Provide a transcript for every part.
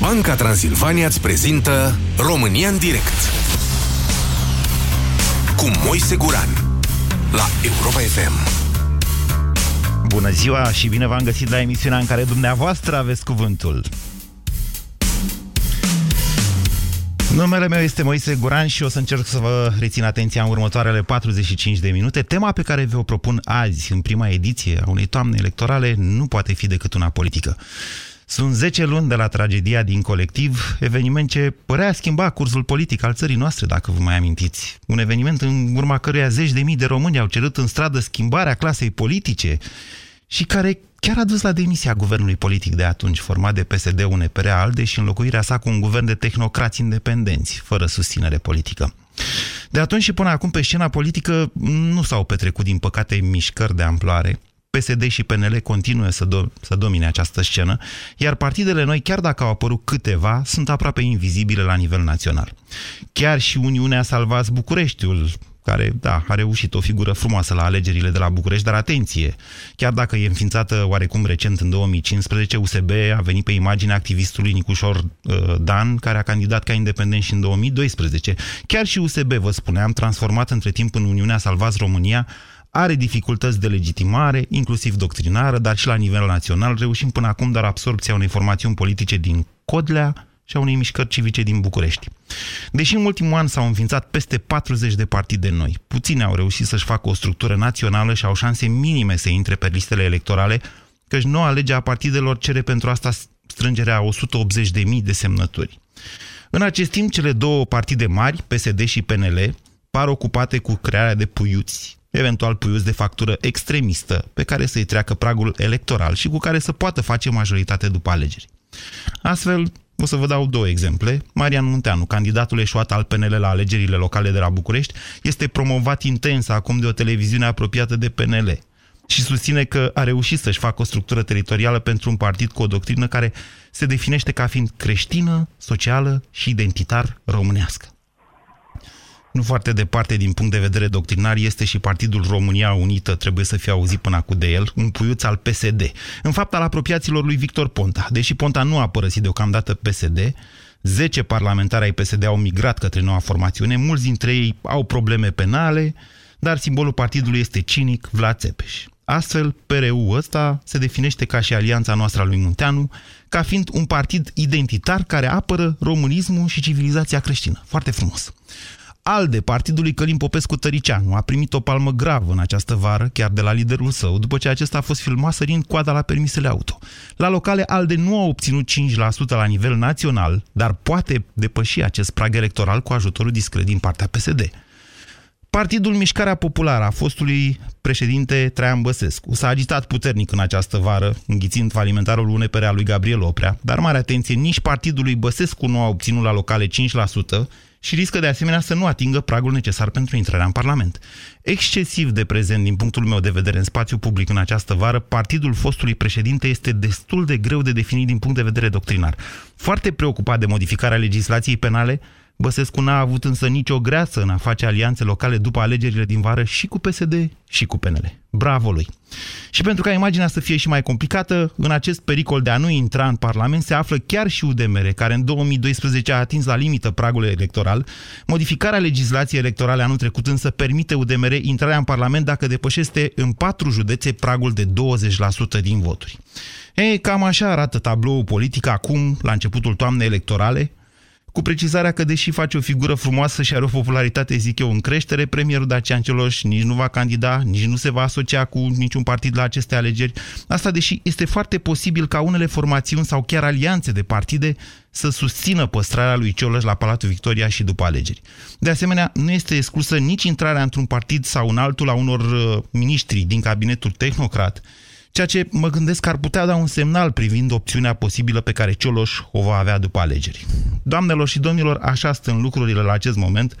Banca Transilvania îți prezintă România în direct cu Moise Guran la Europa FM. Bună ziua și bine v-am găsit la emisiunea în care dumneavoastră aveți cuvântul. Numele meu este Moise Guran și o să încerc să vă rețin atenția în următoarele 45 de minute. Tema pe care vă o propun azi, în prima ediție a unei toamne electorale, nu poate fi decât una politică. Sunt 10 luni de la tragedia din colectiv, eveniment ce părea schimba cursul politic al țării noastre, dacă vă mai amintiți. Un eveniment în urma căruia zeci de mii de români au cerut în stradă schimbarea clasei politice și care chiar a dus la demisia guvernului politic de atunci, format de PSD, UNPR, ALDE și înlocuirea sa cu un guvern de tehnocrați independenți, fără susținere politică. De atunci și până acum pe scena politică nu s-au petrecut, din păcate, mișcări de amploare. PSD și PNL continuă să, do- să domine această scenă, iar partidele noi, chiar dacă au apărut câteva, sunt aproape invizibile la nivel național. Chiar și Uniunea Salvați Bucureștiul, care, da, a reușit o figură frumoasă la alegerile de la București, dar atenție, chiar dacă e înființată oarecum recent în 2015, USB a venit pe imaginea activistului Nicușor uh, Dan, care a candidat ca independent și în 2012. Chiar și USB, vă spuneam, transformat între timp în Uniunea Salvați România, are dificultăți de legitimare, inclusiv doctrinară, dar și la nivel național, reușim până acum doar absorpția unei formațiuni politice din Codlea și a unei mișcări civice din București. Deși în ultimul an s-au înființat peste 40 de partide noi, puține au reușit să-și facă o structură națională și au șanse minime să intre pe listele electorale, căci noua lege a partidelor cere pentru asta strângerea 180.000 de semnături. În acest timp, cele două partide mari, PSD și PNL, par ocupate cu crearea de puiuți, eventual puiuți de factură extremistă, pe care să-i treacă pragul electoral și cu care să poată face majoritate după alegeri. Astfel, o să vă dau două exemple. Marian Munteanu, candidatul eșuat al PNL la alegerile locale de la București, este promovat intens acum de o televiziune apropiată de PNL și susține că a reușit să-și facă o structură teritorială pentru un partid cu o doctrină care se definește ca fiind creștină, socială și identitar românească. Nu foarte departe din punct de vedere doctrinar este și Partidul România Unită, trebuie să fie auzit până acum de el, un puiuț al PSD. În fapt, al apropiaților lui Victor Ponta. Deși Ponta nu a părăsit deocamdată PSD, 10 parlamentari ai PSD au migrat către noua formațiune, mulți dintre ei au probleme penale, dar simbolul partidului este cinic Vlad Țepeș. Astfel, PRU ăsta se definește ca și alianța noastră a lui Munteanu, ca fiind un partid identitar care apără românismul și civilizația creștină. Foarte frumos. ALDE, partidului Călim Popescu Tăricianu, a primit o palmă gravă în această vară, chiar de la liderul său, după ce acesta a fost filmat sărind coada la permisele auto. La locale, ALDE nu a obținut 5% la nivel național, dar poate depăși acest prag electoral cu ajutorul discret din partea PSD. Partidul Mișcarea Populară a fostului președinte Traian Băsescu s-a agitat puternic în această vară, înghițind falimentarul UNPR al lui Gabriel Oprea, dar mare atenție, nici partidul lui Băsescu nu a obținut la locale 5%, și riscă de asemenea să nu atingă pragul necesar pentru intrarea în Parlament. Excesiv de prezent din punctul meu de vedere în spațiu public în această vară, partidul fostului președinte este destul de greu de definit din punct de vedere doctrinar. Foarte preocupat de modificarea legislației penale, Băsescu n-a avut însă nicio greață în a face alianțe locale după alegerile din vară și cu PSD și cu PNL. Bravo lui! Și pentru ca imaginea să fie și mai complicată, în acest pericol de a nu intra în Parlament se află chiar și UDMR, care în 2012 a atins la limită pragul electoral. Modificarea legislației electorale anul trecut însă permite UDMR intrarea în Parlament dacă depășește în patru județe pragul de 20% din voturi. Ei, cam așa arată tabloul politic acum, la începutul toamnei electorale, cu precizarea că, deși face o figură frumoasă și are o popularitate, zic eu, în creștere, premierul Dacian Cioloș nici nu va candida, nici nu se va asocia cu niciun partid la aceste alegeri. Asta deși este foarte posibil ca unele formațiuni sau chiar alianțe de partide să susțină păstrarea lui Cioloș la Palatul Victoria și după alegeri. De asemenea, nu este exclusă nici intrarea într-un partid sau în altul a unor uh, miniștri din cabinetul tehnocrat, ceea ce mă gândesc că ar putea da un semnal privind opțiunea posibilă pe care Cioloș o va avea după alegeri. Doamnelor și domnilor, așa stând lucrurile la acest moment.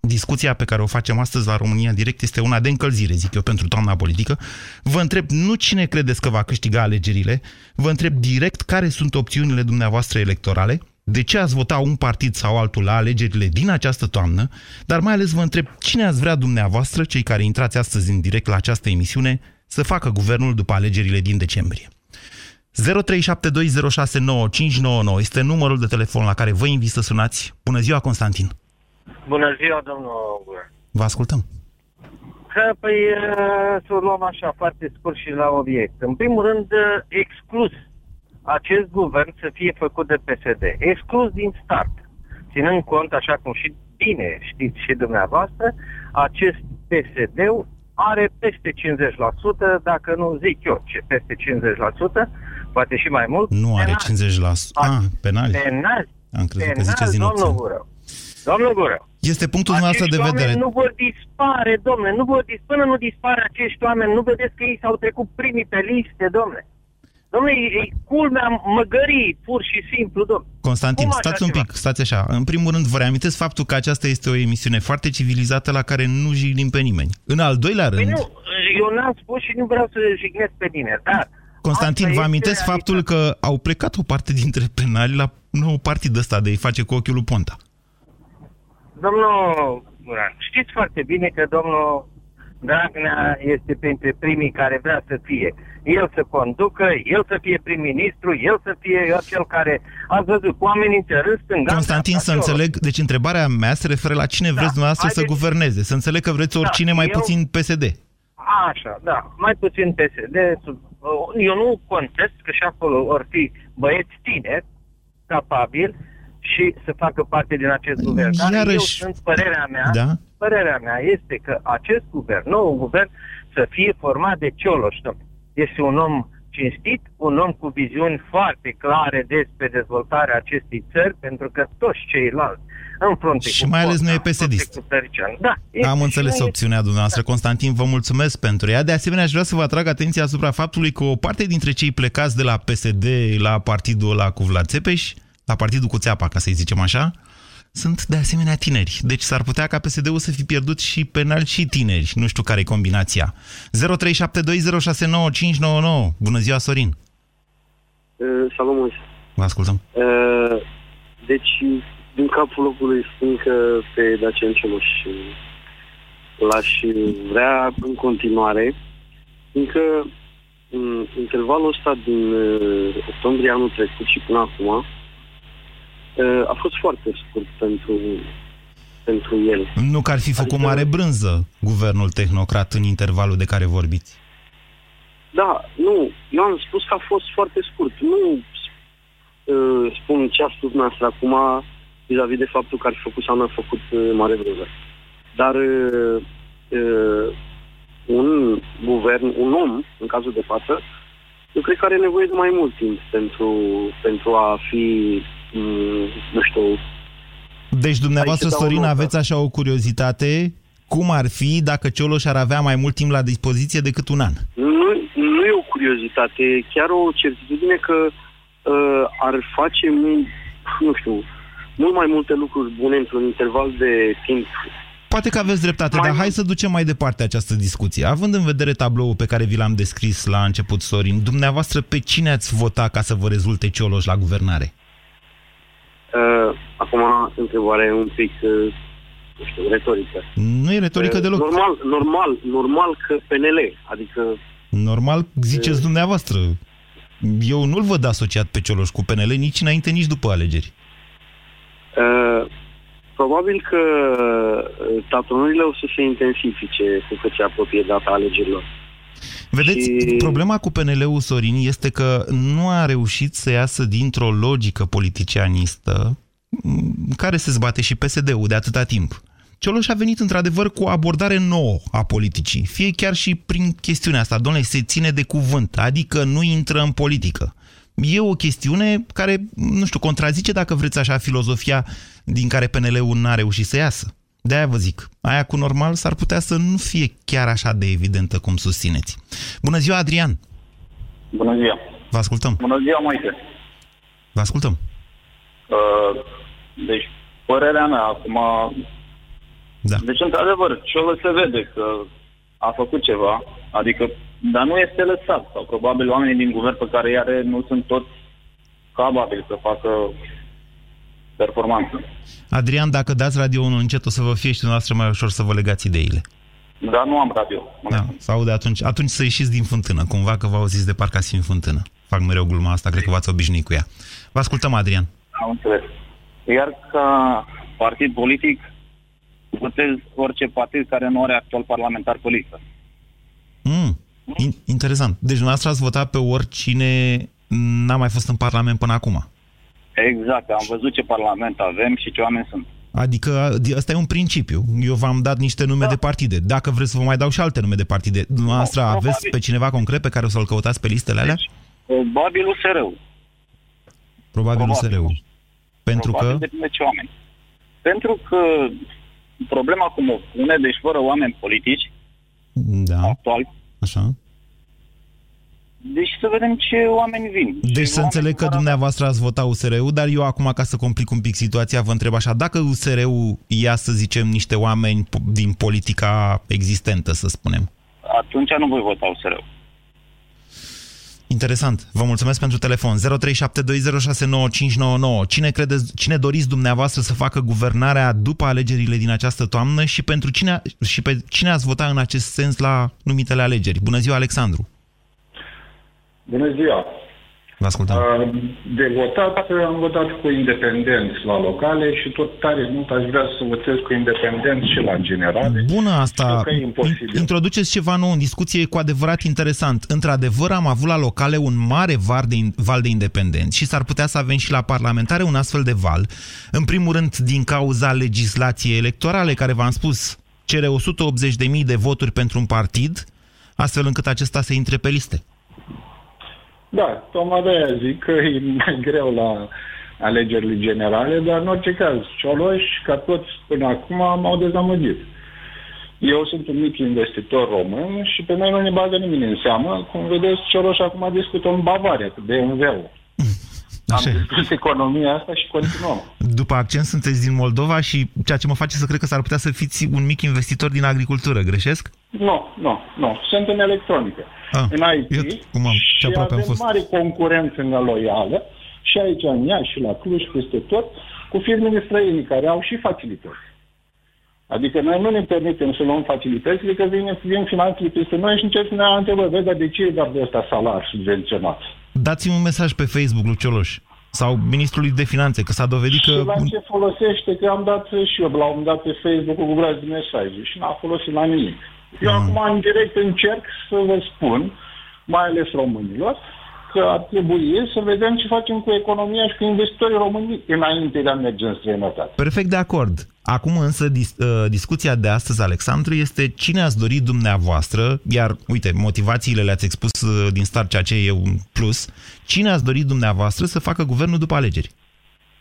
Discuția pe care o facem astăzi la România Direct este una de încălzire, zic eu, pentru toamna politică. Vă întreb nu cine credeți că va câștiga alegerile, vă întreb direct care sunt opțiunile dumneavoastră electorale, de ce ați vota un partid sau altul la alegerile din această toamnă, dar mai ales vă întreb cine ați vrea dumneavoastră, cei care intrați astăzi în direct la această emisiune, să facă guvernul după alegerile din decembrie. este numărul de telefon la care vă invit să sunați. Bună ziua, Constantin! Bună ziua, domnul Vă ascultăm. Că, păi, să o luăm așa, foarte scurt și la obiect. În primul rând, exclus acest guvern să fie făcut de PSD. Exclus din start. Ținând cont, așa cum și bine știți și dumneavoastră, acest PSD are peste 50%, dacă nu zic eu ce peste 50%, poate și mai mult. Nu are 50%. Ah, penali. Penali. Am crezut penali, că ziceți din domnul Gurău. Domnul Gurău. Este punctul nostru de vedere. nu vor dispare, domnule, nu vor dispare, până nu dispare acești oameni, nu vedeți că ei s-au trecut primii pe liste, domnule. Domnule, e culmea măgării, pur și simplu, domnule. Constantin, stați un pic, ceva? stați așa. În primul rând, vă reamintesc faptul că aceasta este o emisiune foarte civilizată la care nu jignim pe nimeni. În al doilea păi rând... Păi nu, eu n-am spus și nu vreau să jignesc pe nimeni, dar... Constantin, vă amintesc faptul că au plecat o parte dintre penali la nou partid ăsta de îi face cu ochiul lui Ponta. Domnul Muran, știți foarte bine că domnul Dragnea este printre primii care vrea să fie el să conducă, el să fie prim-ministru, el să fie cel care, a văzut, cu amenințări stânga. Constantin, să înțeleg, deci întrebarea mea se referă la cine vreți da. dumneavoastră Haideți... să guverneze. Să înțeleg că vreți da, oricine da, mai eu... puțin PSD. Așa, da, mai puțin PSD. Eu nu contest că și acolo or fi băieți tineri, capabili, și să facă parte din acest guvern. Dar Iarăși... eu sunt părerea mea, da? părerea mea este că acest guvern, nou guvern, să fie format de Cioloș, domnule este un om cinstit, un om cu viziuni foarte clare despre dezvoltarea acestei țări, pentru că toți ceilalți în frunte Și mai ales nu e psd Da, Am înțeles opțiunea dumneavoastră, Constantin, vă mulțumesc pentru ea. De asemenea, aș vrea să vă atrag atenția asupra faptului că o parte dintre cei plecați de la PSD la partidul ăla cu Vlad Țepeș, la partidul cu țeapa, ca să-i zicem așa, sunt de asemenea tineri. Deci s-ar putea ca PSD-ul să fi pierdut și penal și tineri. Nu știu care e combinația. 0372069599. Bună ziua, Sorin! Uh, salut, Moise! Vă ascultăm. Uh, deci, din capul locului spun că pe Dacian Cioloș l-aș vrea în continuare, fiindcă în intervalul ăsta din uh, octombrie anul trecut și până acum, a fost foarte scurt pentru, pentru el. Nu că ar fi făcut adică... mare brânză guvernul tehnocrat în intervalul de care vorbiți. Da, nu. Eu am spus că a fost foarte scurt. Nu uh, spun ce a spus noastră acum vis-a-vis de faptul că ar fi făcut sau nu a făcut uh, mare brânză. Dar uh, uh, un guvern, un om, în cazul de față, eu cred că are nevoie de mai mult timp pentru, pentru a fi Mm, nu știu... Deci dumneavoastră, Sorin, aveți așa o curiozitate cum ar fi dacă Cioloș ar avea mai mult timp la dispoziție decât un an? Nu, nu e o curiozitate, chiar o certitudine că uh, ar face, nu știu, mult mai multe lucruri bune într-un interval de timp. Poate că aveți dreptate, mai dar hai să ducem mai departe această discuție. Având în vedere tabloul pe care vi l-am descris la început, Sorin, dumneavoastră pe cine ați vota ca să vă rezulte Cioloș la guvernare? Uh, acum, întrebarea e un pic, uh, nu știu, retorică. Nu e retorică uh, deloc. Normal, normal, normal că PNL, adică... Normal, ziceți uh, dumneavoastră. Eu nu-l văd asociat pe Cioloș cu PNL nici înainte, nici după alegeri. Uh, probabil că uh, tatunurile o să se intensifice cu cât se apropie data alegerilor. Vedeți, și... problema cu PNL-ul Sorin este că nu a reușit să iasă dintr-o logică politicianistă care se zbate și PSD-ul de atâta timp. Cioloș a venit într-adevăr cu o abordare nouă a politicii, fie chiar și prin chestiunea asta, domnule, se ține de cuvânt, adică nu intră în politică. E o chestiune care, nu știu, contrazice, dacă vreți așa, filozofia din care PNL-ul n-a reușit să iasă. De-aia vă zic, aia cu normal s-ar putea să nu fie chiar așa de evidentă cum susțineți. Bună ziua, Adrian! Bună ziua! Vă ascultăm! Bună ziua, Moise! Vă ascultăm! Uh, deci, părerea mea acum... Da. Deci, într-adevăr, Ciolă se vede că a făcut ceva, adică, dar nu este lăsat, sau probabil oamenii din guvern pe care are nu sunt toți capabili să facă performanță. Adrian, dacă dați radio-ul încet, o să vă fie și dumneavoastră mai ușor să vă legați ideile. Da, nu am radio. Da, sau de atunci, atunci să ieșiți din fântână, cumva că vă auziți de parcă ați fi în fântână. fac mereu gluma asta, cred că v-ați obișnuit cu ea. Vă ascultăm, Adrian. Am înțeles. Iar ca partid politic, votez orice partid care nu are actual parlamentar pe listă. Mm, in, interesant. Deci dumneavoastră ați votat pe oricine n-a mai fost în Parlament până acum. Exact. Am văzut ce Parlament avem și ce oameni sunt. Adică ăsta e un principiu. Eu v-am dat niște nume da. de partide. Dacă vreți să vă mai dau și alte nume de partide, dumneavoastră no, aveți probabil. pe cineva concret pe care o să-l căutați pe listele alea? Deci, probabil USR-ul. Probabil, probabil. USR-ul. Pentru probabil că? Depinde ce oameni. Pentru că problema cum o pune, deci fără oameni politici, da. actuali, Așa. Deci să vedem ce oameni vin. Deci să înțeleg că dumneavoastră ați votat USR-ul, dar eu acum, ca să complic un pic situația, vă întreb așa, dacă USR-ul ia, să zicem, niște oameni din politica existentă, să spunem. Atunci nu voi vota USR-ul. Interesant. Vă mulțumesc pentru telefon. 0372069599. Cine, credeți, cine doriți dumneavoastră să facă guvernarea după alegerile din această toamnă și pentru cine, și pe cine ați vota în acest sens la numitele alegeri? Bună ziua, Alexandru! Bună ziua! Vă ascultăm. De votat, am votat cu independenți la locale și tot tare mult aș vrea să votez cu independenți și la generale. Bună asta! Introduceți ceva nou în discuție cu adevărat interesant. Într-adevăr, am avut la locale un mare val de, val de independenți și s-ar putea să avem și la parlamentare un astfel de val. În primul rând, din cauza legislației electorale, care v-am spus, cere 180.000 de voturi pentru un partid, astfel încât acesta să intre pe liste. Da, tocmai de aia zic că e mai greu la alegerile generale, dar în orice caz, Cioloș, ca toți până acum, m-au dezamăgit. Eu sunt un mic investitor român și pe noi nu ne bagă nimeni în seamă. Cum vedeți, Cioloș acum discută în Bavaria cu BMW-ul. Am discutat economia asta și continuăm. După accent sunteți din Moldova și ceea ce mă face să cred că s-ar putea să fiți un mic investitor din agricultură, greșesc? Nu, nu, nu. Sunt în electronică. Ah, în IT iată, cum am, ce și avem am fost. mare concurență loială și aici în Iași și la Cluj, peste tot, cu firmele străine care au și facilități. Adică noi nu ne permitem să luăm facilitățile, că vin, vin finanțele peste noi și încep să ne întrebă, vezi, dar de ce e doar de ăsta salar subvenționat? Dați-mi un mesaj pe Facebook, Lucioloș, sau ministrului de finanțe, că s-a dovedit că... Și la ce folosește, că am dat și eu la un dat pe Facebook cu de mesaje și n-a folosit la nimic. Eu mm. acum, în direct, încerc să vă spun, mai ales românilor, că ar trebui să vedem ce facem cu economia și cu investitorii români înainte de a merge în străinătate. Perfect de acord. Acum însă dis, uh, discuția de astăzi, Alexandru, este cine ați dorit dumneavoastră, iar uite, motivațiile le-ați expus uh, din start, ceea ce e un plus, cine ați dorit dumneavoastră să facă guvernul după alegeri?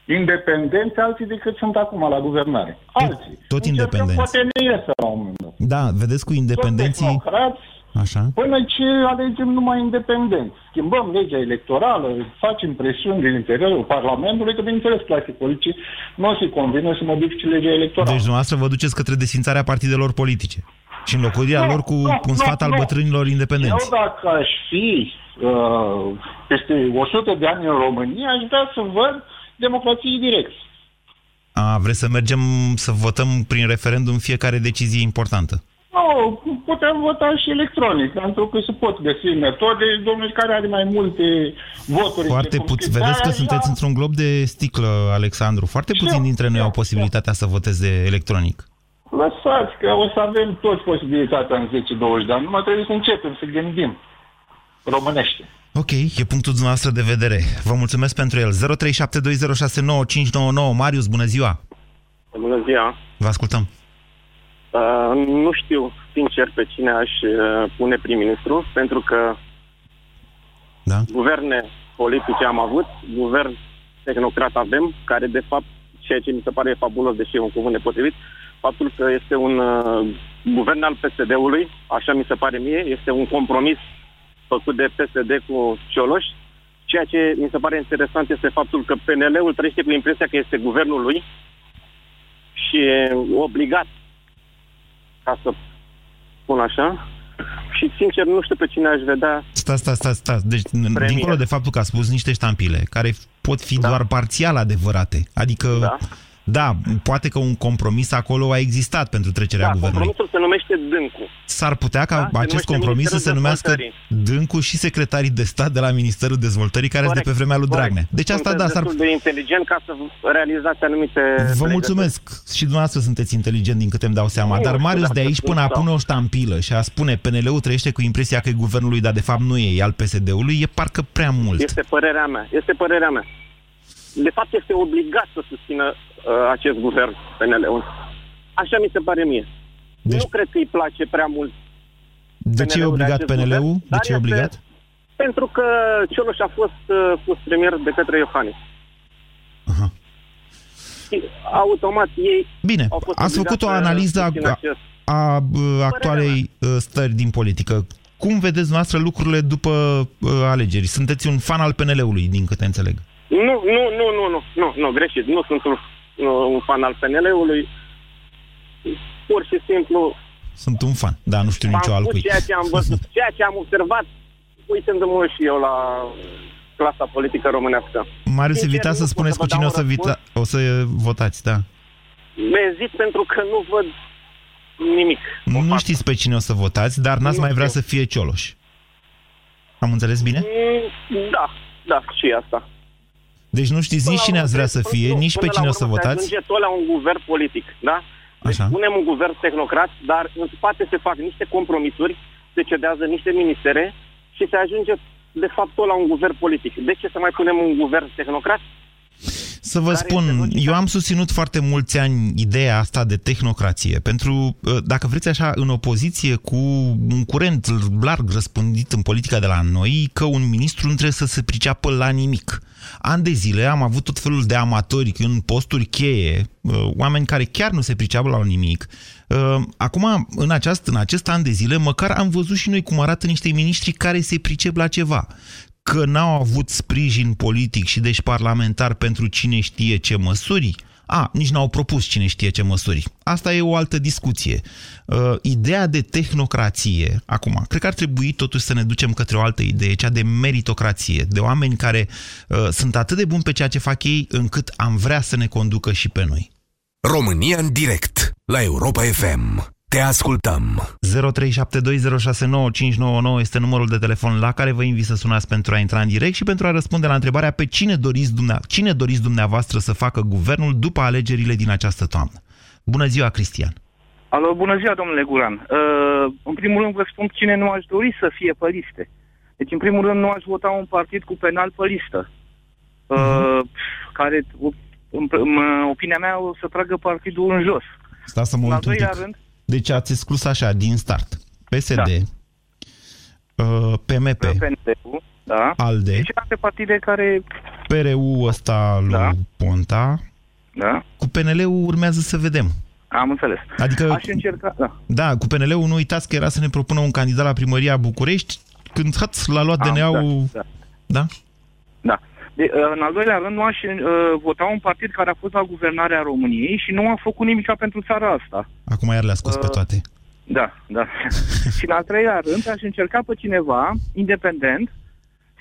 Independenți alții decât sunt acum la guvernare. Alții. Tot, tot independenți. Poate ne iese la un moment dat. Da, vedeți cu independenții... Așa. Până ce alegem numai independenți. Schimbăm legea electorală, facem presiuni din interiorul Parlamentului, că, bineînțeles, clasii politici nu o să-i convine să modifice legea electorală. Deci, dumneavoastră vă duceți către desfințarea partidelor politice și înlocuirea no, lor cu no, un sfat no, al bătrânilor independenți. Eu, dacă aș fi uh, peste 100 de ani în România, aș vrea să văd democrație direct. A, vreți să mergem să votăm prin referendum fiecare decizie importantă? Nu, putem vota și electronic, pentru că se pot găsi metode, domnul care are mai multe voturi. Foarte puțin. Vedeți că sunteți într-un glob de sticlă, Alexandru. Foarte puțin dintre noi au posibilitatea să voteze electronic. Lăsați că o să avem toți posibilitatea în 10-20 de ani. Numai trebuie să începem să gândim românește. Ok, e punctul dumneavoastră de vedere. Vă mulțumesc pentru el. 0372069599. Marius, bună ziua! Bună ziua! Vă ascultăm. Uh, nu știu, sincer, pe cine aș uh, pune prim-ministru, pentru că da? guverne politice am avut, guvern tehnocrat avem, care de fapt, ceea ce mi se pare fabulos, deși e un cuvânt nepotrivit, faptul că este un uh, guvern al PSD-ului, așa mi se pare mie, este un compromis făcut de PSD cu Cioloș. Ceea ce mi se pare interesant este faptul că PNL-ul trăiește cu impresia că este guvernul lui și e obligat ca să spun așa. Și, sincer, nu știu pe cine aș vedea... Sta, sta, sta, sta. Deci, premier. dincolo de faptul că a spus niște ștampile, care pot fi da. doar parțial adevărate, adică... Da. Da, poate că un compromis acolo a existat pentru trecerea da, guvernului. compromisul se numește Dâncu. S-ar putea ca da? acest compromis să se numească Dâncu și secretarii de stat de la Ministerul Dezvoltării, care sunt de pe vremea lui corect. Dragnea. Deci asta, da, s-ar... de inteligent ca să realizați anumite... Vă mulțumesc. Și dumneavoastră sunteți inteligent, din câte îmi dau seama. Nu, Dar Marius de aici până a pune o ștampilă și a spune PNL-ul trăiește cu impresia că e guvernului, dar de fapt nu e, e al PSD-ului, e parcă prea mult. Este părerea mea. Este părerea mea. De fapt, este obligat să susțină uh, acest guvern PNL-ul. Așa mi se pare mie. Deci... Nu cred că îi place prea mult De ce e obligat PNL-ul? De ce e obligat? Este... Pentru că Cioloș a fost uh, pus premier de către Iohannis. Aha. Și automat ei Bine, au fost ați făcut o analiză a, acest... a, a actualei uh, stări din politică. Cum vedeți noastră lucrurile după uh, alegeri? Sunteți un fan al PNL-ului, din câte înțeleg. Nu, nu, nu, nu, nu, nu, nu, greșit. Nu sunt un, un fan al PNL-ului. Pur și simplu... Sunt un fan, dar nu știu nicio altcui. Ceea ce am văzut, ceea ce am observat, uitându-mă și eu la clasa politică românească. Marius, evita să spuneți cu cine o să, vita, o să votați, da. Ezit pentru că nu văd nimic. Nu, nu știți pe cine o să votați, dar n-ați mai vrea să fie Cioloș. Am înțeles bine? Mm, da, da, și asta. Deci nu știți nici cine ați vrea să fie, nu, nici pe cine o să votați? Ajunge tot la un guvern politic, da? Deci Așa. punem un guvern tehnocrat, dar în spate se fac niște compromisuri, se cedează niște ministere și se ajunge de fapt tot la un guvern politic. De ce să mai punem un guvern tehnocrat? Să vă spun, eu am susținut foarte mulți ani ideea asta de tehnocrație, pentru, uh, dacă vreți așa, în opoziție cu un curent larg răspândit în politica de la noi, că un ministru nu trebuie să se priceapă la nimic. An de zile am avut tot felul de amatori în posturi cheie, uh, oameni care chiar nu se priceapă la nimic. Uh, acum, în, aceast, în acest an de zile, măcar am văzut și noi cum arată niște miniștri care se pricep la ceva că n-au avut sprijin politic și deci parlamentar pentru cine știe ce măsuri, a, nici n-au propus cine știe ce măsuri. Asta e o altă discuție. Uh, ideea de tehnocrație, acum, cred că ar trebui totuși să ne ducem către o altă idee, cea de meritocrație, de oameni care uh, sunt atât de buni pe ceea ce fac ei, încât am vrea să ne conducă și pe noi. România în direct, la Europa FM. Te ascultăm! 0372069599 este numărul de telefon la care vă invit să sunați pentru a intra în direct și pentru a răspunde la întrebarea pe cine doriți, dumneavoastră, cine doriți dumneavoastră să facă guvernul după alegerile din această toamnă. Bună ziua, Cristian! Alo, bună ziua, domnule Guran. Uh, în primul rând vă spun cine nu aș dori să fie pe liste. Deci, în primul rând, nu aș vota un partid cu penal pe listă. Uh, uh-huh. Care, în, în opinia mea, o să tragă partidul în jos. Sta să mă uit un pic. Rând, deci ați exclus așa, din start, PSD, da. uh, PMP, PNP, da. ALDE, și alte partide care... PRU ăsta lui da. Ponta, da. cu PNL-ul urmează să vedem. Am înțeles. Adică, Aș încerca, da. Da, cu PNL-ul nu uitați că era să ne propună un candidat la primăria București, când hăț, l-a luat DNA-ul... Da, da. da? Da. De, uh, în al doilea rând, nu aș uh, vota un partid care a fost la guvernarea României și nu a făcut nimic pentru țara asta. Acum iar le-a scos uh, pe toate. Da, da. și în al treilea rând, aș încerca pe cineva independent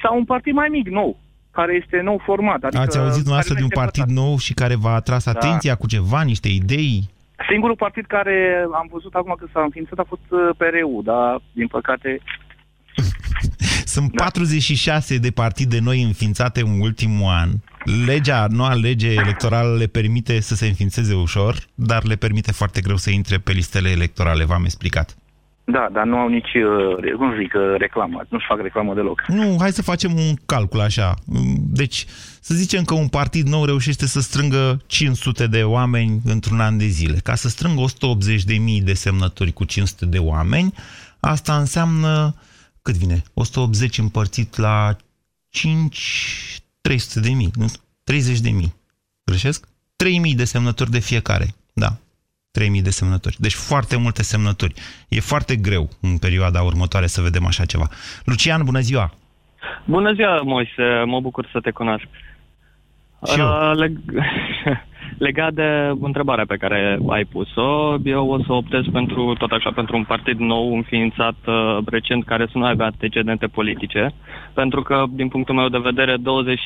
sau un partid mai mic, nou, care este nou format. Adică Ați auzit dumneavoastră de un partid votat. nou și care v-a atras da. atenția cu ceva, niște idei? Singurul partid care am văzut acum că s-a înființat a fost uh, PRU, dar din păcate sunt da. 46 de partide noi înființate în ultimul an. Legea, noua lege electorală le permite să se înființeze ușor, dar le permite foarte greu să intre pe listele electorale, v-am explicat. Da, dar nu au nici, uh, cum zic, uh, reclamă. Nu-și fac reclamă deloc. Nu, hai să facem un calcul așa. Deci, să zicem că un partid nou reușește să strângă 500 de oameni într-un an de zile. Ca să strângă 180.000 de semnături cu 500 de oameni, asta înseamnă cât vine? 180 împărțit la 5, 300 de mii, nu? 30 de mii. Greșesc? 3.000 de semnături de fiecare. Da. 3.000 de semnături. Deci foarte multe semnături. E foarte greu în perioada următoare să vedem așa ceva. Lucian, bună ziua! Bună ziua, Moise! Mă bucur să te cunosc. Și eu. Uh, leg... Legat de întrebarea pe care ai pus-o, eu o să optez pentru, tot așa, pentru un partid nou înființat uh, recent care să nu aibă antecedente politice, pentru că, din punctul meu de vedere, 20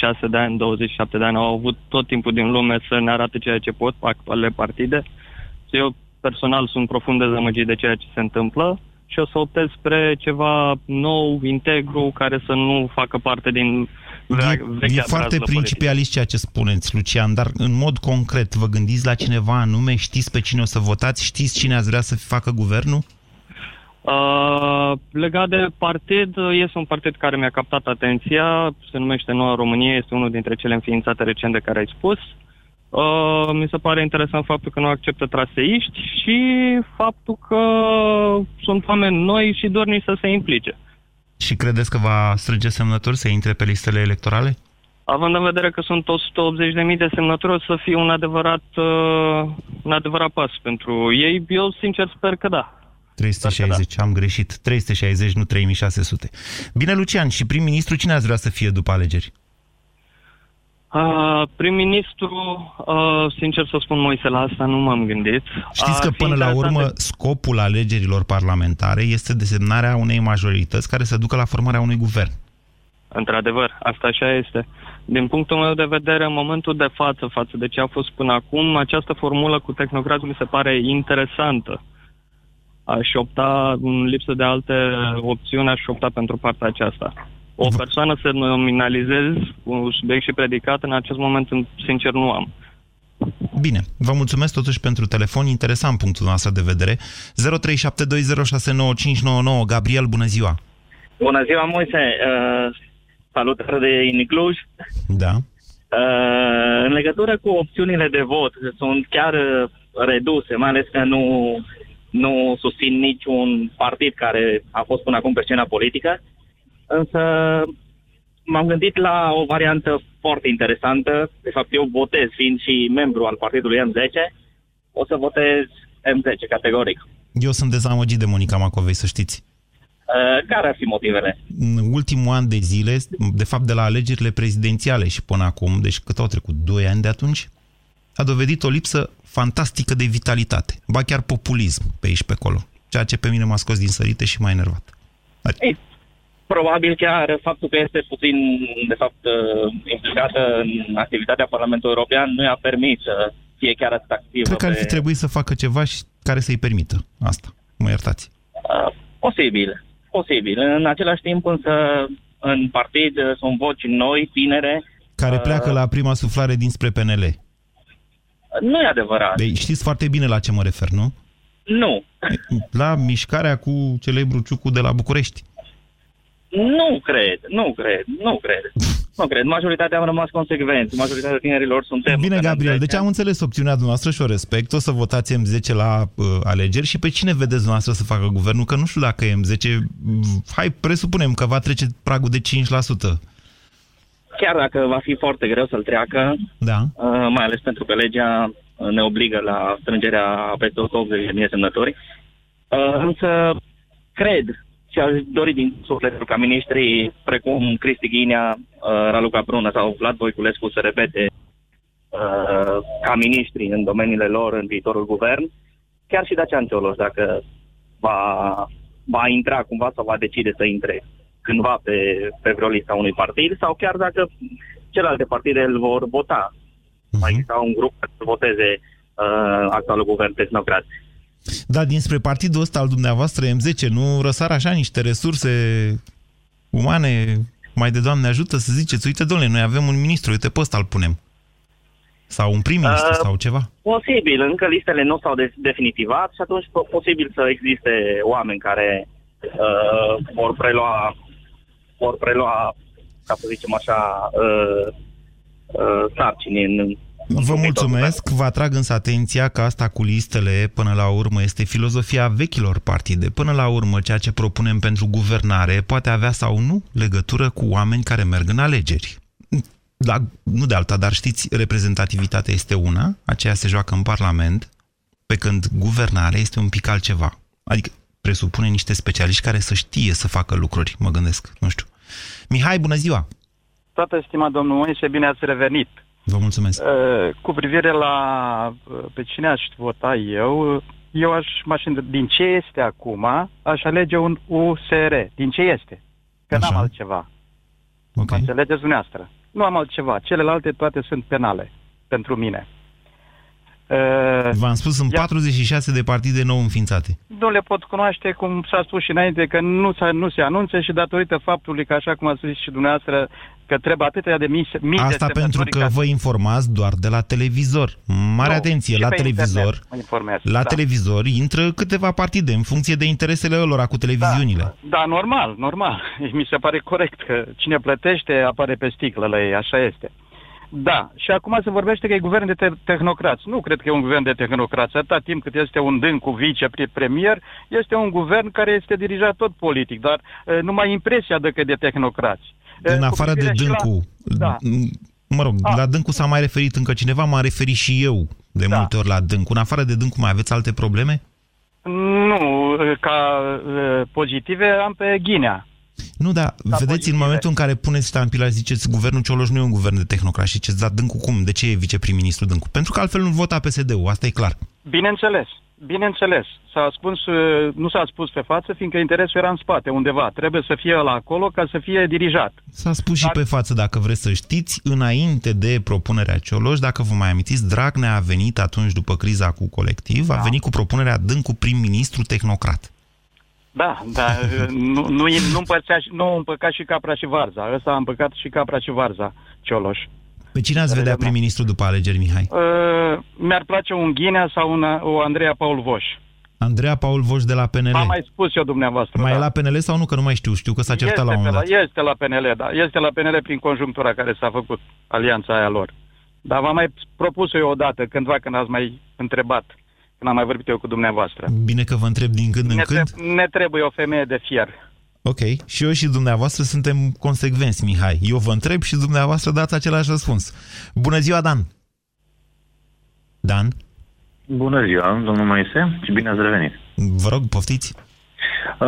26 de ani, 27 de ani, au avut tot timpul din lume să ne arate ceea ce pot, actualele partide. Eu personal sunt profund dezamăgit de ceea ce se întâmplă și o să optez spre ceva nou, integru, care să nu facă parte din E, e foarte principialist ceea ce spuneți, Lucian, dar în mod concret, vă gândiți la cineva anume? Știți pe cine o să votați? Știți cine ați vrea să facă guvernul? Uh, legat de partid, este un partid care mi-a captat atenția, se numește Noua Românie, este unul dintre cele înființate recent de care ai spus. Uh, mi se pare interesant faptul că nu acceptă traseiști și faptul că sunt oameni noi și dorni să se implice. Și credeți că va strânge semnături să intre pe listele electorale? Având în vedere că sunt 180.000 de semnături, o să fie un adevărat, uh, un adevărat pas pentru ei. Eu, sincer, sper că da. 360, da. am greșit. 360, nu 3600. Bine, Lucian, și prim-ministru cine ați vrea să fie după alegeri? Uh, prim-ministru, uh, sincer să spun, Moise, la asta nu m-am gândit. Știți că până la urmă de... scopul alegerilor parlamentare este desemnarea unei majorități care să ducă la formarea unui guvern. Într-adevăr, asta așa este. Din punctul meu de vedere, în momentul de față, față de ce a fost până acum, această formulă cu tehnocrat mi se pare interesantă. Aș opta, în lipsă de alte opțiuni, aș opta pentru partea aceasta o persoană să nominalizez un subiect și predicat, în acest moment, sincer, nu am. Bine, vă mulțumesc totuși pentru telefon, interesant punctul nostru de vedere. 0372069599, Gabriel, bună ziua! Bună ziua, Moise! Uh, salutări de Inicluj! Da. Uh, în legătură cu opțiunile de vot, sunt chiar uh, reduse, mai ales că nu, nu susțin niciun partid care a fost până acum pe scena politică. Însă m-am gândit la o variantă foarte interesantă. De fapt, eu votez, fiind și membru al partidului M10, o să votez M10, categoric. Eu sunt dezamăgit de Monica Macovei, să știți. Uh, care ar fi motivele? În ultimul an de zile, de fapt de la alegerile prezidențiale și până acum, deci cât au trecut, 2 ani de atunci, a dovedit o lipsă fantastică de vitalitate, ba chiar populism pe aici pe acolo, ceea ce pe mine m-a scos din sărite și m-a enervat. Ei, probabil chiar faptul că este puțin, de fapt, uh, implicată în activitatea Parlamentului European nu i-a permis să fie chiar atât activă. Cred că ar fi pe... trebuit să facă ceva și care să-i permită asta. Mă iertați. Uh, posibil, posibil. În același timp, însă, în partid uh, sunt voci noi, tinere. Care uh, pleacă la prima suflare dinspre PNL. Nu e adevărat. Deci știți foarte bine la ce mă refer, nu? Nu. La mișcarea cu celebrul Ciucu de la București. Nu cred, nu cred, nu cred. Nu cred. Majoritatea am rămas consecvenți. Majoritatea tinerilor suntem... Bine, Gabriel, deci am înțeles opțiunea dumneavoastră și o respect. O să votați M10 la uh, alegeri și pe cine vedeți dumneavoastră să facă guvernul? Că nu știu dacă M10... Hai, presupunem că va trece pragul de 5%. Chiar dacă va fi foarte greu să-l treacă, da. uh, mai ales pentru că legea ne obligă la strângerea peste 180.000 semnători, uh, însă cred și aș dori din suflet ca ministrii precum Cristi Ghinea, uh, Raluca Brună sau Vlad Voiculescu să repete uh, ca ministri în domeniile lor în viitorul guvern, chiar și Dacian Cioloș, dacă va, va intra cumva sau va decide să intre cândva pe, pe vreo lista unui partid sau chiar dacă celelalte partide îl vor vota. Uh-huh. Mai exista un grup care să voteze uh, actualul guvern tehnocrat. Da, dinspre partidul ăsta al dumneavoastră M10 nu răsar așa niște resurse umane mai de Doamne ajută să ziceți, uite, domnule, noi avem un ministru, uite, pe ăsta îl punem. Sau un prim-ministru uh, sau ceva? Posibil, încă listele nu s-au de- definitivat și atunci posibil să existe oameni care uh, vor prelua vor prelua, ca să zicem așa, uh, uh, sarcini în, Vă mulțumesc, vă atrag însă atenția că asta cu listele, până la urmă, este filozofia vechilor partide. Până la urmă, ceea ce propunem pentru guvernare poate avea sau nu legătură cu oameni care merg în alegeri. La, nu de alta, dar știți, reprezentativitatea este una, aceea se joacă în Parlament, pe când guvernarea este un pic altceva. Adică presupune niște specialiști care să știe să facă lucruri, mă gândesc, nu știu. Mihai, bună ziua! Toată stima domnul Moise, bine ați revenit! Vă mulțumesc. Uh, cu privire la uh, pe cine aș vota eu, eu aș, m-aș, din ce este acum, aș alege un USR. Din ce este? Că Așa. n-am altceva. Okay. Înțelegeți dumneavoastră. Nu am altceva. Celelalte toate sunt penale pentru mine. Uh, V-am spus, sunt 46 de partide nou înființate. Nu le pot cunoaște, cum s-a spus și înainte, că nu, nu se anunță și datorită faptului că, așa cum a spus și dumneavoastră, că trebuie atâtea de mii, mii Asta de pentru că ca... vă informați doar de la televizor. Mare nu, atenție, la televizor, la da. televizor intră câteva partide în funcție de interesele lor cu televiziunile. Da, da, normal, normal. Mi se pare corect că cine plătește apare pe sticlă la ei, așa este. Da, și acum se vorbește că e guvern de te- tehnocrați. Nu cred că e un guvern de tehnocrați. Atâta timp cât este un dân cu vicepremier, este un guvern care este dirijat tot politic, dar numai impresia de că e de tehnocrați. În afară de dâncu, la... da. mă rog, A. la dâncu s-a mai referit încă cineva, m-a referit și eu de da. multe ori la dâncu. În afară de dâncu mai aveți alte probleme? Nu, ca pozitive am pe Ghinea. Nu, dar da, vedeți, pozitive. în momentul în care puneți ștampila, ziceți, guvernul Cioloș nu e un guvern de tehnocrat și ziceți, dar Dâncu cum? De ce e viceprim-ministru Dâncu? Pentru că altfel nu vota PSD-ul, asta e clar. Bineînțeles, bineînțeles. S-a spus, uh, nu s-a spus pe față, fiindcă interesul era în spate, undeva. Trebuie să fie la acolo ca să fie dirijat. S-a spus Dar... și pe față, dacă vreți să știți, înainte de propunerea Cioloș, dacă vă mai amintiți, Dragnea a venit atunci după criza cu colectiv, da. a venit cu propunerea Dâncu prim-ministru tehnocrat. Da, da, nu, nu, nu, împărțea, nu împăca și capra și varza. Ăsta a împăcat și capra și varza, Cioloș. Pe cine ați vedea prim-ministru după alegeri, Mihai? Uh, mi-ar place un Ghinea sau una, o Andreea Paul Voș. Andreea Paul Voș de la PNL. Am mai spus eu dumneavoastră. Mai da. e la PNL sau nu? Că nu mai știu. Știu că s-a certat este la un moment dat. Este la PNL, da. Este la PNL prin conjunctura care s-a făcut, alianța aia lor. Dar v-am mai propus eu odată, cândva când ați mai întrebat când am mai vorbit eu cu dumneavoastră. Bine că vă întreb din când ne în când. Tre- ne trebuie o femeie de fier. Ok. Și eu și dumneavoastră suntem consecvenți, Mihai. Eu vă întreb și dumneavoastră dați același răspuns. Bună ziua, Dan! Dan? Bună ziua, domnul Moise, și bine ați revenit. Vă rog, poftiți. Uh,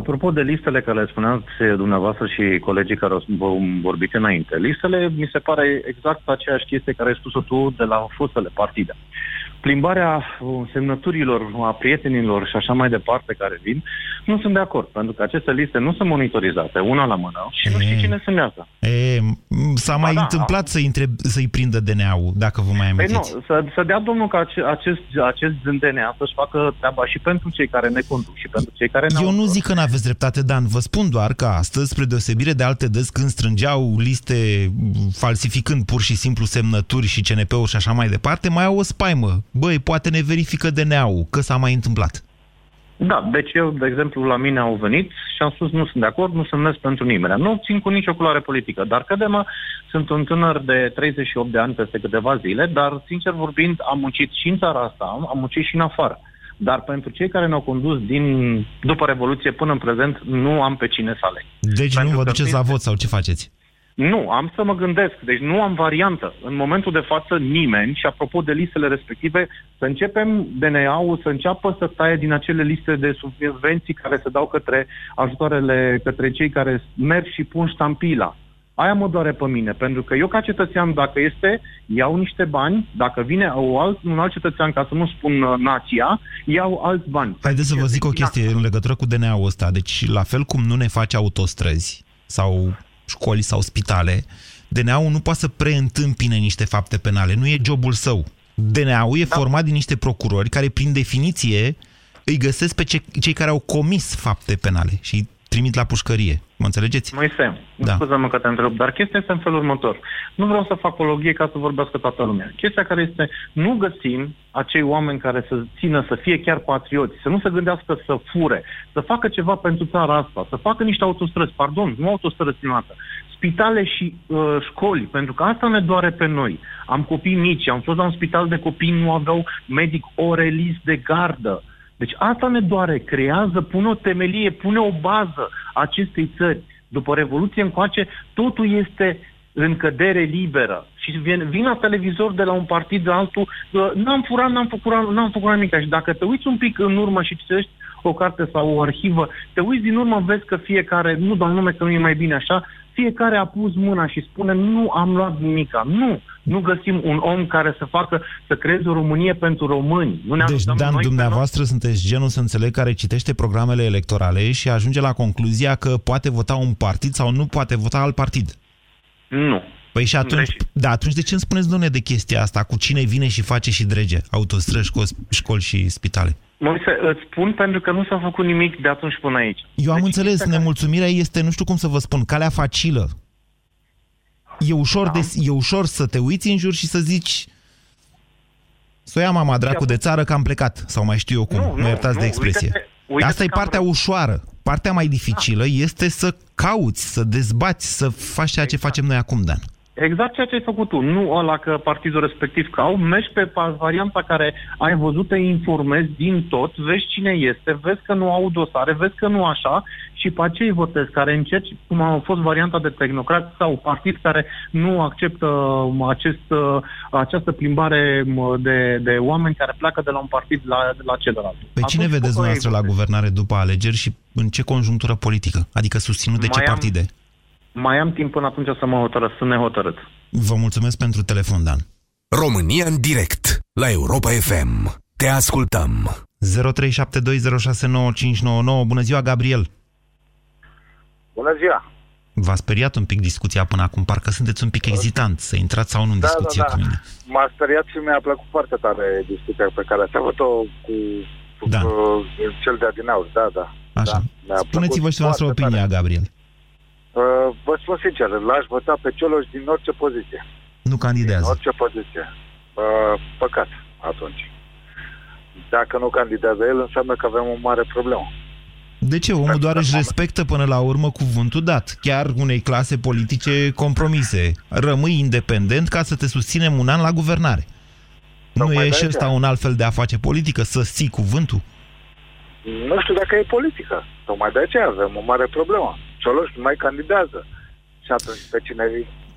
apropo de listele care le spuneați dumneavoastră și colegii care au vorbit înainte, listele mi se pare exact aceeași chestie care ai spus-o tu de la fostele partide. Plimbarea semnăturilor a prietenilor și așa mai departe care vin, nu sunt de acord, pentru că aceste liste nu sunt monitorizate, una la mână, și e, nu știi cine semnează. E, s-a mai da, întâmplat să-i, întreb, să-i prindă DNA-ul, dacă vă mai amintiți. Păi nu, să, să dea domnul ca acest, acest DNA să-și facă treaba și pentru cei care ne conduc și pentru cei care ne Eu nu zic că n-aveți dreptate, Dan, vă spun doar că astăzi, spre deosebire de alte dăzi, când strângeau liste falsificând pur și simplu semnături și CNP-uri și așa mai departe, mai au o spaimă. Băi, poate ne verifică DNA-ul, că s-a mai întâmplat. Da, deci eu, de exemplu, la mine au venit și am spus nu sunt de acord, nu semnez pentru nimeni. Nu țin cu nicio culoare politică, dar crede-mă, sunt un tânăr de 38 de ani peste câteva zile, dar, sincer vorbind, am muncit și în țara asta, am muncit și în afară. Dar pentru cei care ne-au condus din după Revoluție până în prezent, nu am pe cine să aleg. Deci pentru nu vă duceți la vot sau ce faceți? Nu, am să mă gândesc. Deci nu am variantă. În momentul de față nimeni, și apropo de listele respective, să începem DNA-ul să înceapă să taie din acele liste de subvenții care se dau către ajutoarele, către cei care merg și pun ștampila. Aia mă doare pe mine, pentru că eu ca cetățean, dacă este, iau niște bani, dacă vine o alt, un alt cetățean, ca să nu spun uh, nația, iau alți bani. Haideți să vă zic o chestie în legătură cu DNA-ul ăsta. Deci, la fel cum nu ne face autostrăzi sau școli sau spitale, DNA-ul nu poate să preîntâmpine niște fapte penale. Nu e jobul său. DNA-ul e da. format din niște procurori care, prin definiție, îi găsesc pe cei care au comis fapte penale și trimit la pușcărie. Mă înțelegeți? Moise, da. scuză-mă că te întreb, dar chestia este în felul următor. Nu vreau să fac logie ca să vorbească toată lumea. Chestia care este, nu găsim acei oameni care să țină, să fie chiar patrioți, să nu se gândească să fure, să facă ceva pentru țara asta, să facă niște autostrăzi, pardon, nu autostrăzi primată, spitale și uh, școli, pentru că asta ne doare pe noi. Am copii mici, am fost la un spital de copii, nu aveau medic orelist de gardă deci asta ne doare, creează, pune o temelie, pune o bază acestei țări. După Revoluție încoace, totul este în cădere liberă. Și vin, vin la televizor de la un partid de altul, n-am furat, n-am făcut, n-am făcut nimic. Și dacă te uiți un pic în urmă și citești o carte sau o arhivă, te uiți din urmă, vezi că fiecare, nu doar nume că nu e mai bine așa, fiecare a pus mâna și spune nu am luat nimica. Nu, nu găsim un om care să facă, să creeze o Românie pentru români. Nu ne deci, Dan, noi dumneavoastră sunteți genul, să înțeleg, care citește programele electorale și ajunge la concluzia că poate vota un partid sau nu poate vota alt partid. Nu. Păi și atunci, deci... da, atunci de ce îmi spuneți, domnule, de chestia asta? Cu cine vine și face și drege autostrăzi, școli, școli și spitale? Moise, îți spun pentru că nu s-a făcut nimic de atunci până aici. Eu am deci, înțeles, nemulțumirea este, nu știu cum să vă spun, calea facilă. E ușor, da. de, e ușor să te uiți în jur și să zici să o ia mama dracu de țară că am plecat, sau mai știu eu cum, nu, mă iertați nu, de expresie. Uite-te, uite Asta e partea vreau. ușoară. Partea mai dificilă da. este să cauți, să dezbați, să faci ceea ce exact. facem noi acum, Dan. Exact ceea ce ai făcut tu. Nu ăla că partidul respectiv că au, mergi pe varianta care ai văzut, te informezi din tot, vezi cine este, vezi că nu au dosare, vezi că nu așa și pe aceea îi votezi, care încerci, cum a fost varianta de tehnocrat sau partid care nu acceptă acest, această plimbare de, de oameni care pleacă de la un partid la, la celălalt. Pe cine Atunci, vedeți noastră la guvernare după alegeri și în ce conjunctură politică? Adică susținut de ce partide? Am, mai am timp până atunci să mă hotărăsc, să ne hotărât. Vă mulțumesc pentru telefon, Dan. România în direct, la Europa FM. Te ascultăm. 0372069599. Bună ziua, Gabriel! Bună ziua! V-a speriat un pic discuția până acum, parcă sunteți un pic ezitant să intrați sau nu în da, discuție da, da. cu mine. M-a speriat și mi-a plăcut foarte tare discuția pe care ați avut-o cu, cu, da. cu cel de adinaur. Da, da. Așa. Da, Spuneți-vă și noastră opinia, tare. Gabriel. Uh, vă spun sincer, l-aș vota pe Cioloș din orice poziție. Nu candidează. Din orice poziție. Uh, păcat, atunci. Dacă nu candidează el, înseamnă că avem o mare problemă. De ce? Omul doar își respectă până la urmă cuvântul dat, chiar unei clase politice compromise. Rămâi independent ca să te susținem un an la guvernare. Tocmai nu e și ăsta un alt fel de a face politică, să ții cuvântul? Nu știu dacă e politică. Tocmai de aceea avem o mare problemă. Cioloș nu mai candidează. Și atunci pe cine,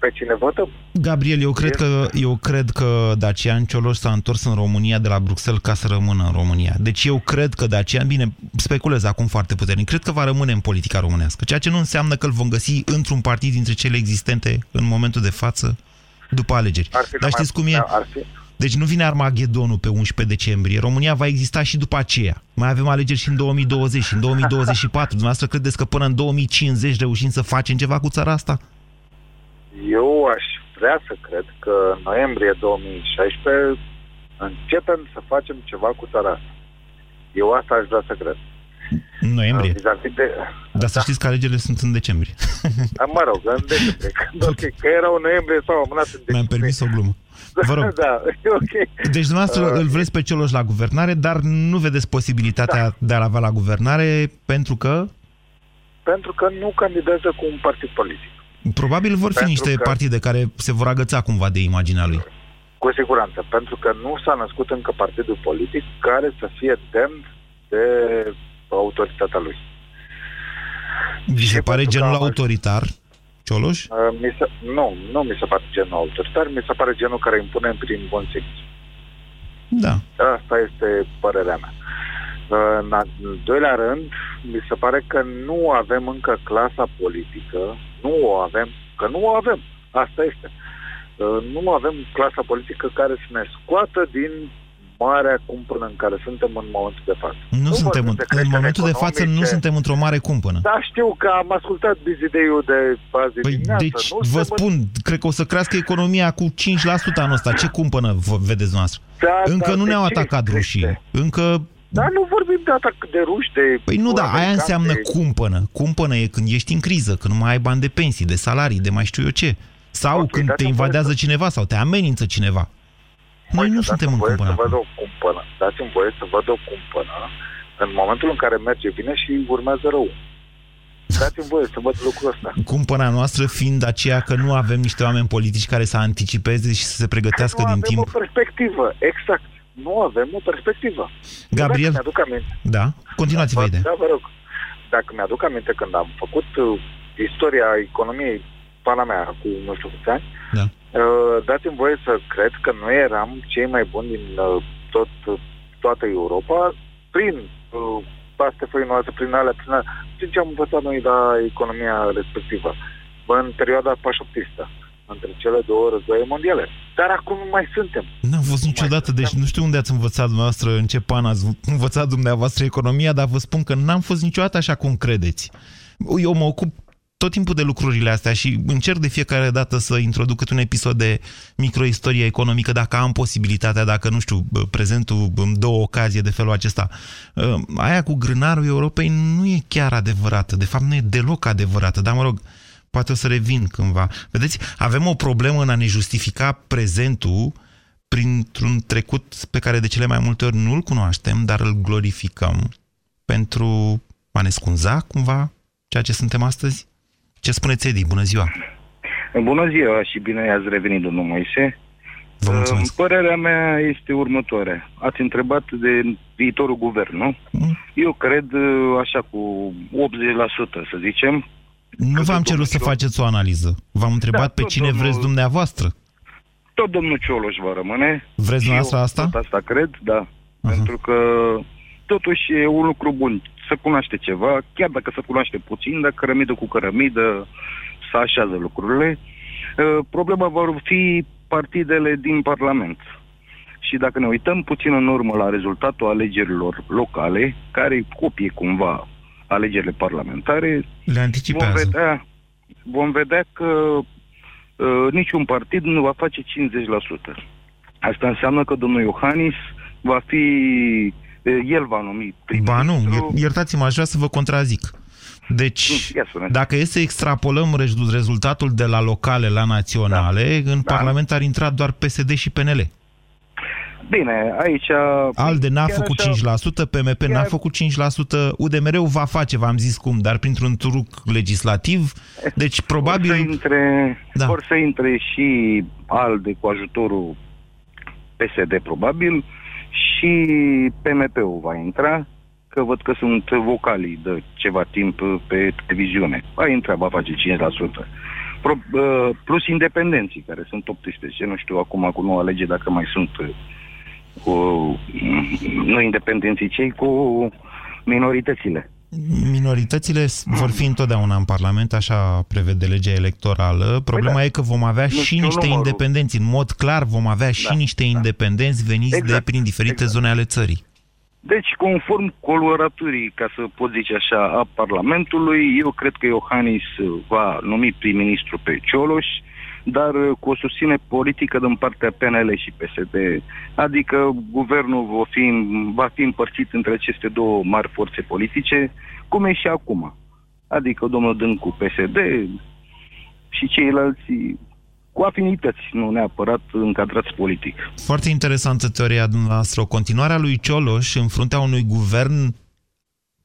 pe cine votăm? Gabriel, eu cred, că, eu cred că Dacian Cioloș s-a întors în România de la Bruxelles ca să rămână în România. Deci eu cred că Dacian, bine, speculez acum foarte puternic, cred că va rămâne în politica românească, ceea ce nu înseamnă că îl vom găsi într-un partid dintre cele existente în momentul de față după alegeri. Dar știți cum e? Ar fi, deci nu vine Armagedonul pe 11 decembrie. România va exista și după aceea. Mai avem alegeri și în 2020 și în 2024. Dumneavoastră credeți că până în 2050 reușim să facem ceva cu țara asta? Eu aș vrea să cred că în noiembrie 2016 începem să facem ceva cu țara asta. Eu asta aș vrea să cred. În noiembrie? De... Dar să da. știți că alegerile sunt în decembrie. Da, mă rog, în decembrie. Când, okay, că erau în noiembrie sau amânat în decembrie. Mi-am permis o glumă. Vă rog. da, ok. Deci dumneavoastră uh, îl vreți pe Cioloș la guvernare, dar nu vedeți posibilitatea da. de a-l avea la guvernare pentru că? Pentru că nu candidează cu un partid politic. Probabil vor fi pentru niște că... partide care se vor agăța cumva de imaginea lui. Cu siguranță, pentru că nu s-a născut încă partidul politic care să fie demn de autoritatea lui. Vi se pare genul autoritar? Cioloș? Uh, mi se, nu, nu mi se pare genul autoritar, mi se pare genul care impune prin bun simț. Da. Asta este părerea mea. Uh, în al doilea rând, mi se pare că nu avem încă clasa politică, nu o avem, că nu o avem, asta este. Uh, nu avem clasa politică care să ne scoată din marea cumpănă în care suntem în momentul de față. Nu, nu suntem în, în momentul de față nu suntem într-o mare cumpănă. Da, știu că am ascultat bizideiul de azi păi, dimineață. Deci, nu vă spun, în... cred că o să crească economia cu 5% anul ăsta. Ce cumpănă vedeți noastră? Da, Încă da, nu ne-au atacat rușii. Încă dar nu vorbim de atac de ruși, de... Păi nu, da, aia înseamnă de... cumpănă. Cumpănă e când ești în criză, când nu mai ai bani de pensii, de salarii, de mai știu eu ce. Sau okay, când te invadează să... cineva sau te amenință cineva. Noi nu suntem în cumpănă. Să văd o cumpănă. Dați-mi voie să văd o cumpănă în momentul în care merge bine și urmează rău. Dați-mi voie să văd lucrul ăsta. Cumpăna noastră fiind aceea că nu avem niște oameni politici care să anticipeze și să se pregătească din timp. Nu avem o perspectivă, exact. Nu avem o perspectivă. Gabriel, dacă mi-aduc aminte. Da, continuați-vă da, Da, vă rog. Dacă mi-aduc aminte când am făcut uh, istoria economiei pana mea cu nu știu câți ani, da. Uh, dați-mi voie să cred că noi eram cei mai buni din uh, tot, toată Europa prin uh, pastefării noastre, prin alea, prin alea, prin ce am învățat noi la economia respectivă în perioada pașoptistă între cele două războaie mondiale. Dar acum nu mai suntem. N-am fost niciodată, deci nu știu unde ați învățat dumneavoastră, în ce pan ați învățat dumneavoastră economia, dar vă spun că n-am fost niciodată așa cum credeți. Eu mă ocup tot timpul de lucrurile astea și încerc de fiecare dată să introduc un episod de microistorie economică dacă am posibilitatea, dacă, nu știu, prezentul îmi dă o ocazie de felul acesta. Ă, aia cu grânarul Europei nu e chiar adevărată, de fapt nu e deloc adevărată, dar mă rog, poate o să revin cândva. Vedeți, avem o problemă în a ne justifica prezentul printr-un trecut pe care de cele mai multe ori nu-l cunoaștem, dar îl glorificăm pentru a ne scunza cumva ceea ce suntem astăzi? Ce spuneți, Edi? Bună ziua! Bună ziua și bine ați revenit, domnul Moise. Vă mulțumesc. Părerea mea este următoarea. Ați întrebat de viitorul guvern, nu? Mm. Eu cred așa cu 80%, să zicem. Nu v-am cerut să faceți o analiză. V-am întrebat da, pe cine domnul... vreți dumneavoastră. Tot domnul Cioloș va rămâne. Vreți dumneavoastră asta? Tot asta cred, da. Uh-huh. Pentru că totuși e un lucru bun să cunoaște ceva, chiar dacă se cunoaște puțin, dar cărămidă cu cărămidă să așează lucrurile. Uh, problema vor fi partidele din Parlament. Și dacă ne uităm puțin în urmă la rezultatul alegerilor locale, care copie cumva alegerile parlamentare, Le anticipează. Vom vedea, vom vedea că uh, niciun partid nu va face 50%. Asta înseamnă că domnul Iohannis va fi el va numi primul Ba nu, iertați-mă, aș vrea să vă contrazic. Deci, dacă e să extrapolăm rezultatul de la locale la naționale, da. în da. Parlament ar intra doar PSD și PNL. Bine, aici... ALDE n-a făcut așa, 5%, PMP chiar... n-a făcut 5%, UDMR-ul va face, v-am zis cum, dar printr-un truc legislativ, deci probabil... Vor să intre, da. vor să intre și ALDE cu ajutorul PSD, probabil, și PMP-ul va intra, că văd că sunt vocalii de ceva timp pe televiziune. Va intra, va face 5%. Pro, uh, plus independenții, care sunt 18. Nu știu acum cu noua lege dacă mai sunt cu, nu independenții, cei cu minoritățile. Minoritățile vor fi întotdeauna în Parlament, așa prevede legea electorală. Problema păi da. e că vom avea nu și niște numărul. independenți. În mod clar vom avea da, și niște da. independenți veniți exact, de prin diferite exact. zone ale țării. Deci, conform coloraturii, ca să pot zice așa, a Parlamentului, eu cred că Iohannis va numi prim-ministru pe Cioloș, dar cu o susține politică din partea PNL și PSD. Adică guvernul va fi, va fi împărțit între aceste două mari forțe politice, cum e și acum. Adică domnul Dâncu PSD și ceilalți cu afinități, nu neapărat încadrați politic. Foarte interesantă teoria dumneavoastră. O continuare a lui Cioloș în fruntea unui guvern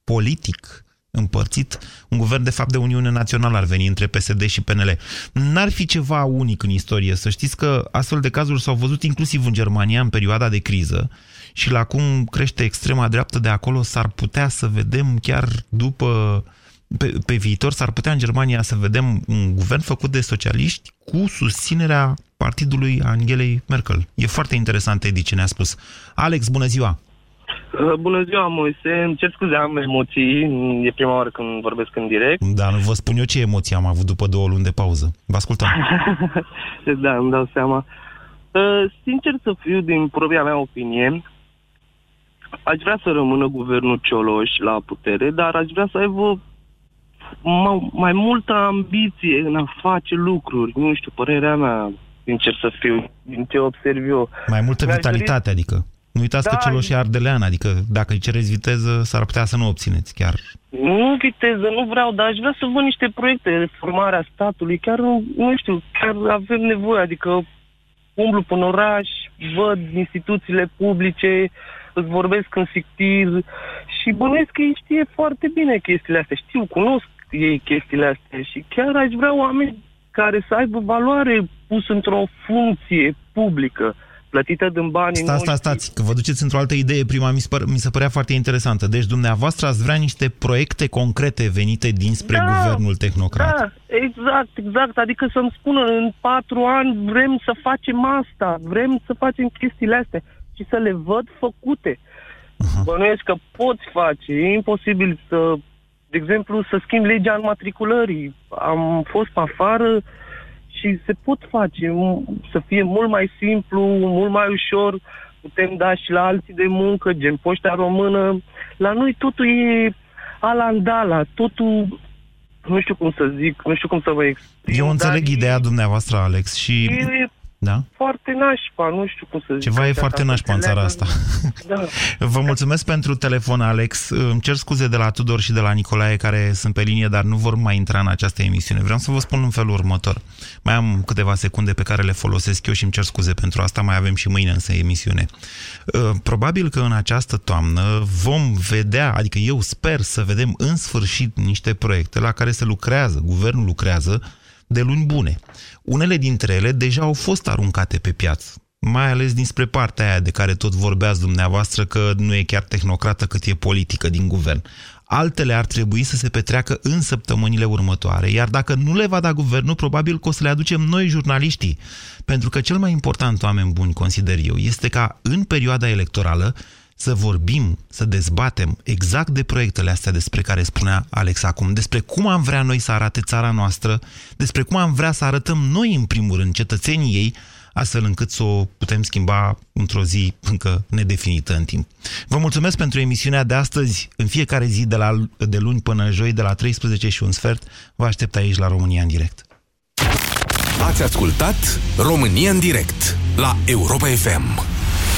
politic împărțit, un guvern de fapt de Uniune Națională ar veni între PSD și PNL. N-ar fi ceva unic în istorie. Să știți că astfel de cazuri s-au văzut inclusiv în Germania în perioada de criză și la cum crește extrema dreaptă de acolo s-ar putea să vedem chiar după pe, pe viitor s-ar putea în Germania să vedem un guvern făcut de socialiști cu susținerea partidului Angelei Merkel. E foarte interesant, Edi, ce ne-a spus. Alex, bună ziua! Uh, bună ziua, Moise. Îmi cer scuze, am emoții. E prima oară când vorbesc în direct. Da, nu vă spun eu ce emoții am avut după două luni de pauză. Vă ascultăm. da, îmi dau seama. Uh, sincer să fiu, din propria mea opinie, aș vrea să rămână guvernul Cioloș la putere, dar aș vrea să aibă mai multă ambiție în a face lucruri. Nu știu, părerea mea, sincer să fiu, din ce observ eu. Mai multă vitalitate, dori... adică. Nu uitați da, că celor și ardelean, adică dacă îi cereți viteză, s-ar putea să nu obțineți chiar. Nu viteză, nu vreau, dar aș vrea să văd niște proiecte de formare a statului. Chiar, nu știu, chiar avem nevoie, adică umblu pe oraș, văd instituțiile publice, îți vorbesc în sictir și bănuiesc că ei știe foarte bine chestiile astea. Știu, cunosc ei chestiile astea și chiar aș vrea oameni care să aibă valoare pus într-o funcție publică plătită din banii Stați, stați, stați, că vă duceți într-o altă idee. Prima mi, spăr, mi se părea foarte interesantă. Deci dumneavoastră ați vrea niște proiecte concrete venite dinspre da, guvernul tehnocrat. Da, exact, exact. Adică să-mi spună în patru ani vrem să facem asta, vrem să facem chestiile astea și să le văd făcute. Uh-huh. Bănuiesc că poți face. E imposibil să, de exemplu, să schimbi legea înmatriculării. Am fost pe afară, și se pot face să fie mult mai simplu, mult mai ușor, putem da și la alții de muncă, gen poșta română. La noi totul e alandala, totul nu știu cum să zic, nu știu cum să vă exprim. Eu înțeleg ideea dumneavoastră, Alex, și... E da? Foarte nașpa, nu știu cum să zic. Ceva e foarte nașpa în țara asta. Da. Vă mulțumesc pentru telefon, Alex. Îmi cer scuze de la Tudor și de la Nicolae care sunt pe linie, dar nu vor mai intra în această emisiune. Vreau să vă spun în felul următor. Mai am câteva secunde pe care le folosesc eu și îmi cer scuze pentru asta. Mai avem și mâine însă emisiune. Uh, probabil că în această toamnă vom vedea, adică eu sper să vedem în sfârșit niște proiecte la care se lucrează, guvernul lucrează, de luni bune. Unele dintre ele deja au fost aruncate pe piață, mai ales dinspre partea aia de care tot vorbeați dumneavoastră că nu e chiar tehnocrată cât e politică din guvern. Altele ar trebui să se petreacă în săptămânile următoare, iar dacă nu le va da guvernul, probabil că o să le aducem noi jurnaliștii. Pentru că cel mai important, oameni buni, consider eu, este ca în perioada electorală să vorbim, să dezbatem exact de proiectele astea despre care spunea Alex acum, despre cum am vrea noi să arate țara noastră, despre cum am vrea să arătăm noi, în primul rând, cetățenii ei, astfel încât să o putem schimba într-o zi încă nedefinită în timp. Vă mulțumesc pentru emisiunea de astăzi. În fiecare zi de, la, de luni până joi, de la 13 și un sfert, vă aștept aici la România în direct. Ați ascultat România în direct la Europa FM